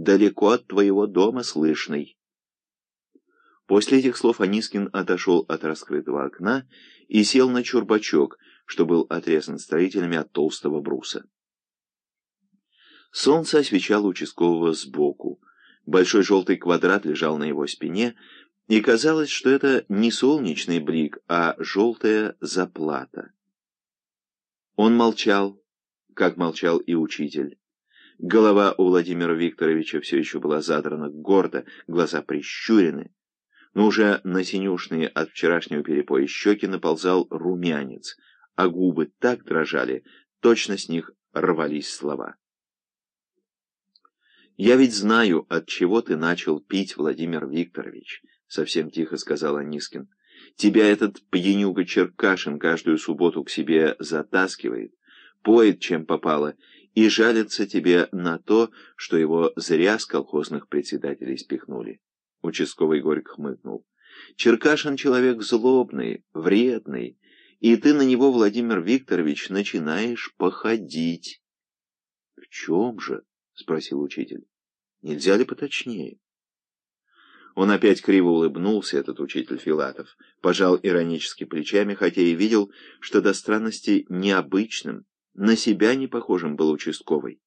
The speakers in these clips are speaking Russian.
далеко от твоего дома слышный». После этих слов Анискин отошел от раскрытого окна и сел на чурбачок, что был отрезан строителями от толстого бруса. Солнце освещало участкового сбоку. Большой желтый квадрат лежал на его спине, и казалось, что это не солнечный блик, а желтая заплата. Он молчал, как молчал и учитель. Голова у Владимира Викторовича все еще была задрана гордо, глаза прищурены, но уже на синюшные от вчерашнего перепоя щеки наползал румянец, а губы так дрожали, точно с них рвались слова. «Я ведь знаю, от чего ты начал пить, Владимир Викторович», — совсем тихо сказал Анискин. «Тебя этот пьянюга Черкашин каждую субботу к себе затаскивает, поет, чем попало, и жалится тебе на то, что его зря с колхозных председателей спихнули». Участковый горько хмыкнул. «Черкашин человек злобный, вредный, и ты на него, Владимир Викторович, начинаешь походить». «В чем же?» — спросил учитель. Нельзя ли поточнее? Он опять криво улыбнулся, этот учитель Филатов, пожал иронически плечами, хотя и видел, что до странности необычным, на себя не похожим был участковый.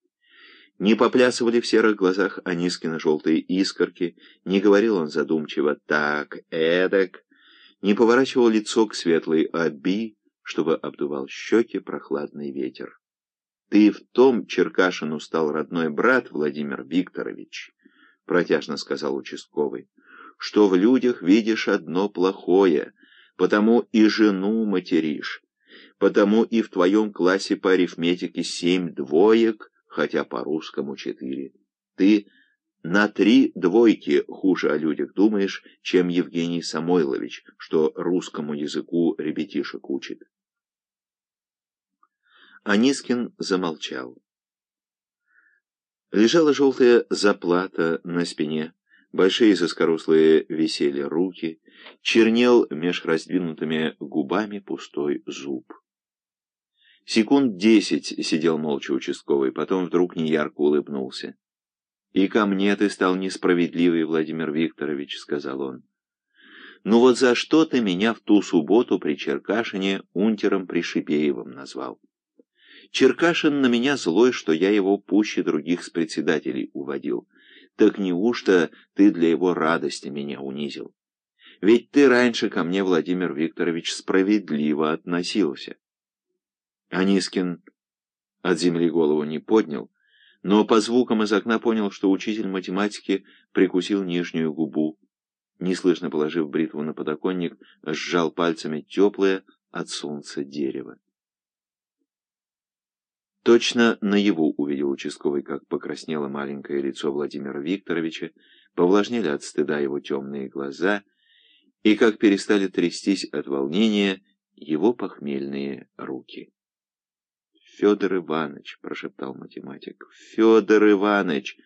Не поплясывали в серых глазах Анискина желтые искорки, не говорил он задумчиво «так, эдак», не поворачивал лицо к светлой оби, чтобы обдувал щеки прохладный ветер. Ты в том Черкашину стал родной брат, Владимир Викторович, — протяжно сказал участковый, — что в людях видишь одно плохое, потому и жену материшь, потому и в твоем классе по арифметике семь двоек, хотя по-русскому четыре. Ты на три двойки хуже о людях думаешь, чем Евгений Самойлович, что русскому языку ребятишек учит. Анискин замолчал. Лежала желтая заплата на спине, большие заскорослые висели руки, чернел меж раздвинутыми губами пустой зуб. Секунд десять сидел молча участковый, потом вдруг неярко улыбнулся. «И ко мне ты стал несправедливый, Владимир Викторович», — сказал он. «Ну вот за что ты меня в ту субботу при Черкашине унтером Пришибеевым назвал?» Черкашин на меня злой, что я его пуще других с председателей уводил. Так неужто ты для его радости меня унизил? Ведь ты раньше ко мне, Владимир Викторович, справедливо относился. Анискин от земли голову не поднял, но по звукам из окна понял, что учитель математики прикусил нижнюю губу. Неслышно положив бритву на подоконник, сжал пальцами теплое от солнца дерево. Точно наяву увидел участковый, как покраснело маленькое лицо Владимира Викторовича, повлажнели от стыда его темные глаза, и как перестали трястись от волнения его похмельные руки. «Федор Иванович», — прошептал математик, — «Федор Иванович!»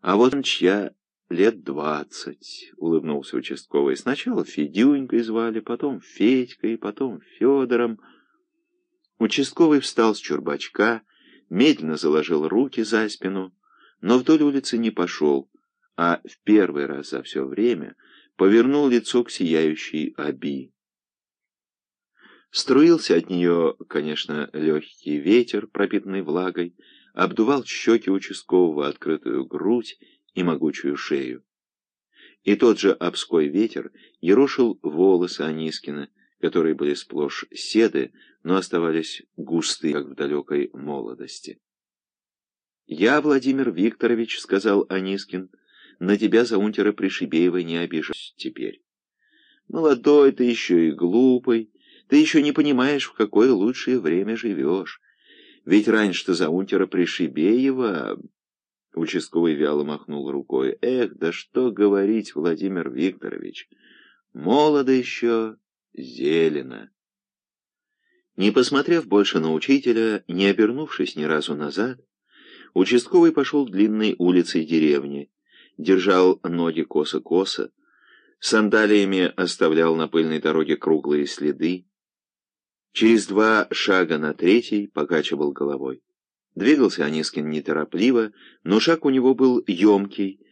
«А вот он чья лет двадцать», — улыбнулся участковый. «Сначала Федюнькой звали, потом Федькой, потом Федором». Участковый встал с чурбачка, медленно заложил руки за спину, но вдоль улицы не пошел, а в первый раз за все время повернул лицо к сияющей Аби. Струился от нее, конечно, легкий ветер, пропитанный влагой, обдувал щеки участкового, открытую грудь и могучую шею. И тот же обской ветер ерошил волосы Анискина, которые были сплошь седы, но оставались густые, как в далекой молодости. «Я, Владимир Викторович, — сказал Анискин, — на тебя за унтера Пришибеева не обижусь теперь. Молодой ты еще и глупый, ты еще не понимаешь, в какое лучшее время живешь. Ведь раньше-то за унтера Пришибеева...» Участковый вяло махнул рукой. «Эх, да что говорить, Владимир Викторович, молодо еще, зелено». Не посмотрев больше на учителя, не обернувшись ни разу назад, участковый пошел длинной улицей деревни, держал ноги косо-косо, сандалиями оставлял на пыльной дороге круглые следы, через два шага на третий покачивал головой. Двигался Анискин неторопливо, но шаг у него был емкий,